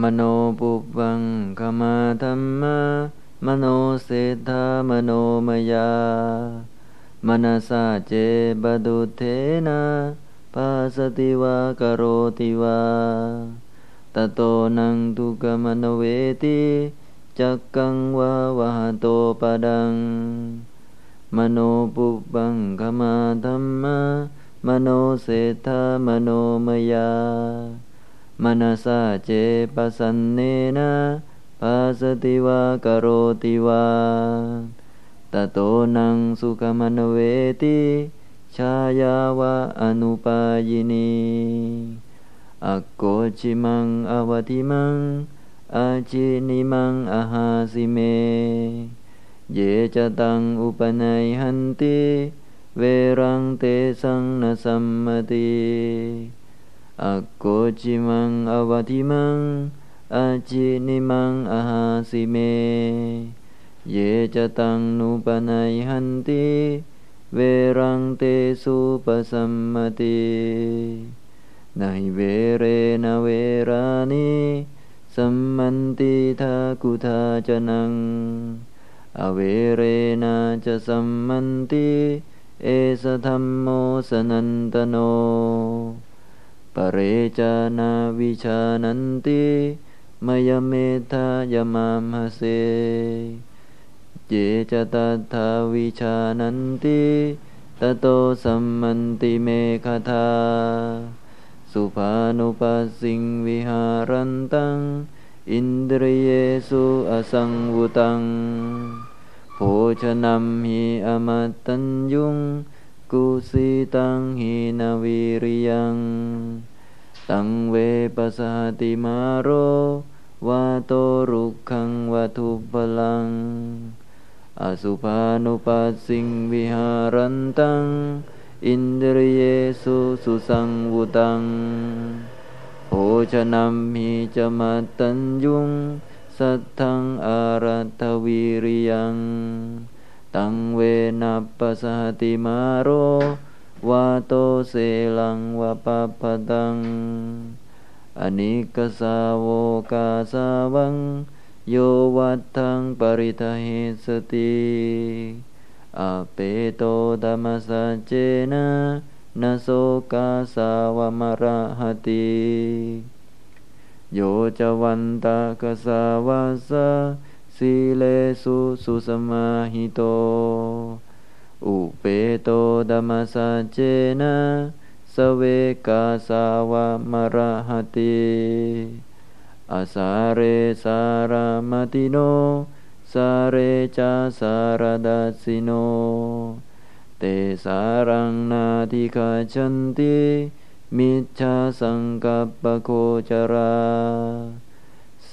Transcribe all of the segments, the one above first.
มโนปุบังขมาธรรมะมโนเศรษฐามโนมยามนสาเจบดุเทนะปาสติวากโรติวาตโตนังทุกมโนเวติจักกังวาวะโตปดัง มโนปุบังขมาธรรมะมโนเศรษฐามโนมยา มนสาเจปสันเนนะปัสติวากโรติวาตโตนังสุขมนเวติชายาวะอนุปายินีอโกชิมังอวติมังอาจินิมังอาหาสิเม เยจตังอุปนัยหันติ เวรังเตสังนสัมมติ อโกจิมังอวติมังอาจินิมังอาหาสิเม เยจตังนุปนัยหันติเวรังเตสุปสัมมตินายเวเรนเวรานิสัมมันติทากุทาจนัง อเวเรนาจะสัมมันติ เอสธรรมโมสนันตโน ปเรจานาวิชานันติมยเมธายมามหเสเจจตัทาวิชานันติตโตสัมมันติเมคทาสุภานุปัสสิงวิหารันตัง อินทรีเยสุอสังวุตัง โภชนัมหิอมตัญยุง กุสิตังหินาวิริยังตังเวปัสหติมาโรวาโตรุขังวัตุพลัง อสุภานุปัสสิงวิหารันตัง อินเดริเยสุสุสังวุตังโภชนัมหิจมัตตัญยุง สัทธังอารัตวิริยัง ตังเวนัปปสหติมาโรวาโตเสลังวะปะปตังอนิกสาวกาสาวัง โยวัตถังปริทหิสติอเปโตดัมสัจเจนะนาโสกาสาวมระหติโยจวันตากสาวาสา สีเลสุสุสมาหิโต อุเปโตดัมสัจเจนะสเวกาสาวมระหติอาสาเรสารามติโน สาเรจาสารดัสิโน เตสารังนาทิคาชันติ มิจฉาสังกัปปโคจรา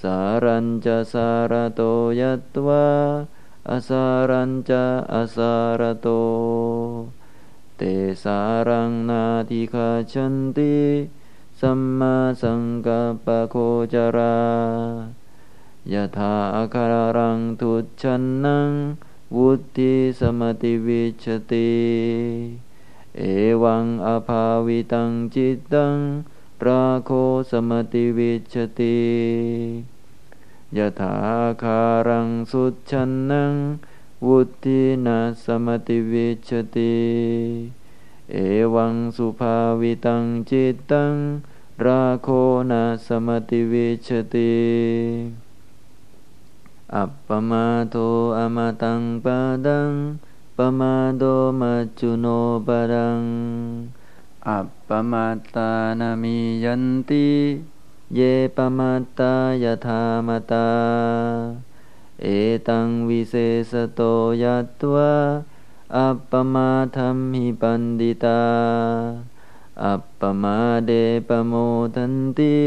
สารัญจะสารโตยัตวาอสารัญจะอสารโต เตสารังนาทิคาชันติสัมมาสังกัปปะโคจารายะถาอาคารังทุชันนังวุติสมติวิชติ เอวังอภาวิตังจิตตังราโคสมติวิชติ ยะถาคารังสุชันนัง วุตินาสมติวิชติ เอวังสุภาวิตังจิตตัง ราโคนาสมติวิชติ อัปปมาโทอมตังปะดังปมาโดมัจจุโนปดัง อัปปมาตานามิยันติ เยปมาตตายธามตา เอตังวิเศษโตยัตวะอัปปมาธรรมิปันดิตา อัปปมาเดปโมทันติ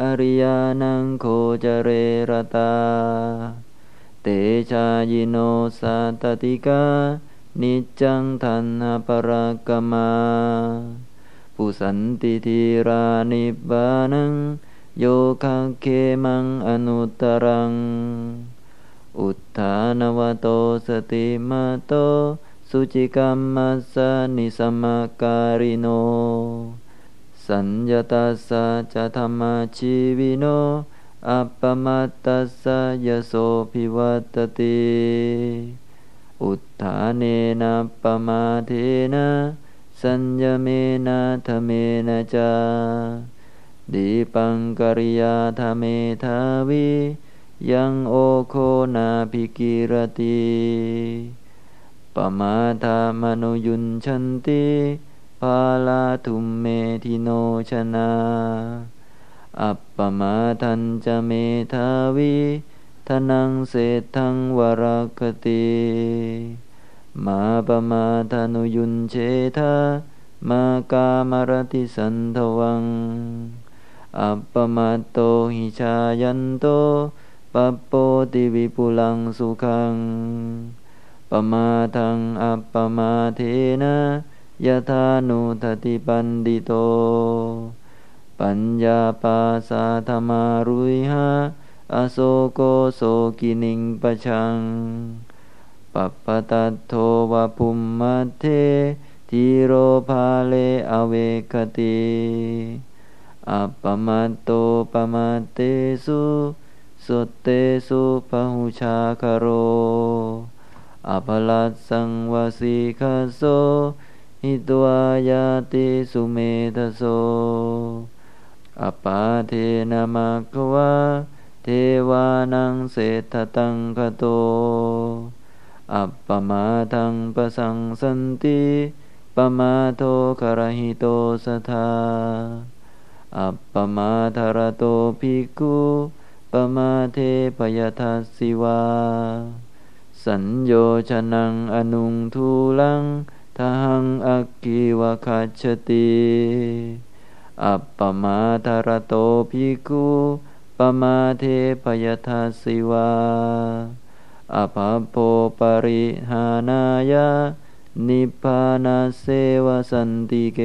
อริยานังโคจเรรตา เตชายิโนสัตติกา นิจังทันหปรากมา ปุสันติทีรานิบานัง โยคะเคมังอนุตรัง อุทธานวโตสติมาโต สุจิกรรมสานิสมการิโน สัญญาตาสะจะธรรมชีวิโน อัปปมัตตัสสะยโสภิวัตติอุทธาเนนะปมาเทนะ สัญญเมนะธเมนะจาดีปังกริยาธเมทาวิยังโอโคนาภิกิรติปมาทามนุยุนชันติปาลาทุมเมทิโนชนาอัปปมาทันจะเมทาวิทนังเศษทังวรคติ มาปมาทานุยุนเชถะ มากามะระติสันถะวัง อัปปะมัตโตหิ ฌายันโต ปัปโปติวิปุลังสุขัง ปะมาทังอัปปะมาเทนะยะทานุทะติปัณฑิโต ปัญญาปาสาทะมารุยหะ อะโสโกโสกินิงปะชัง ปัปปตัตโทวะภุมมัเททิโรภาเลอเวคติอัปปมัตโตปมัตเตสุสุเตสุปหุชาคโรอภลัสสังวสีคโสหิตวายาติสุเมทโสอปาเทนามักวาเทวานังเศรษฐตังคโต อัปปมาทังปสังสันติปมาโทคารหิโตสทาอัปปมาทารโตภิกขุปมาเทปยทัสสิวา สัญโยชนังอนุงทูลังทังอักกิวะคัจติอัปปมาทารโตภิกขุปมาเทปยทัสสิวา อภโปปริหานายานิพพานาเสวสันติเก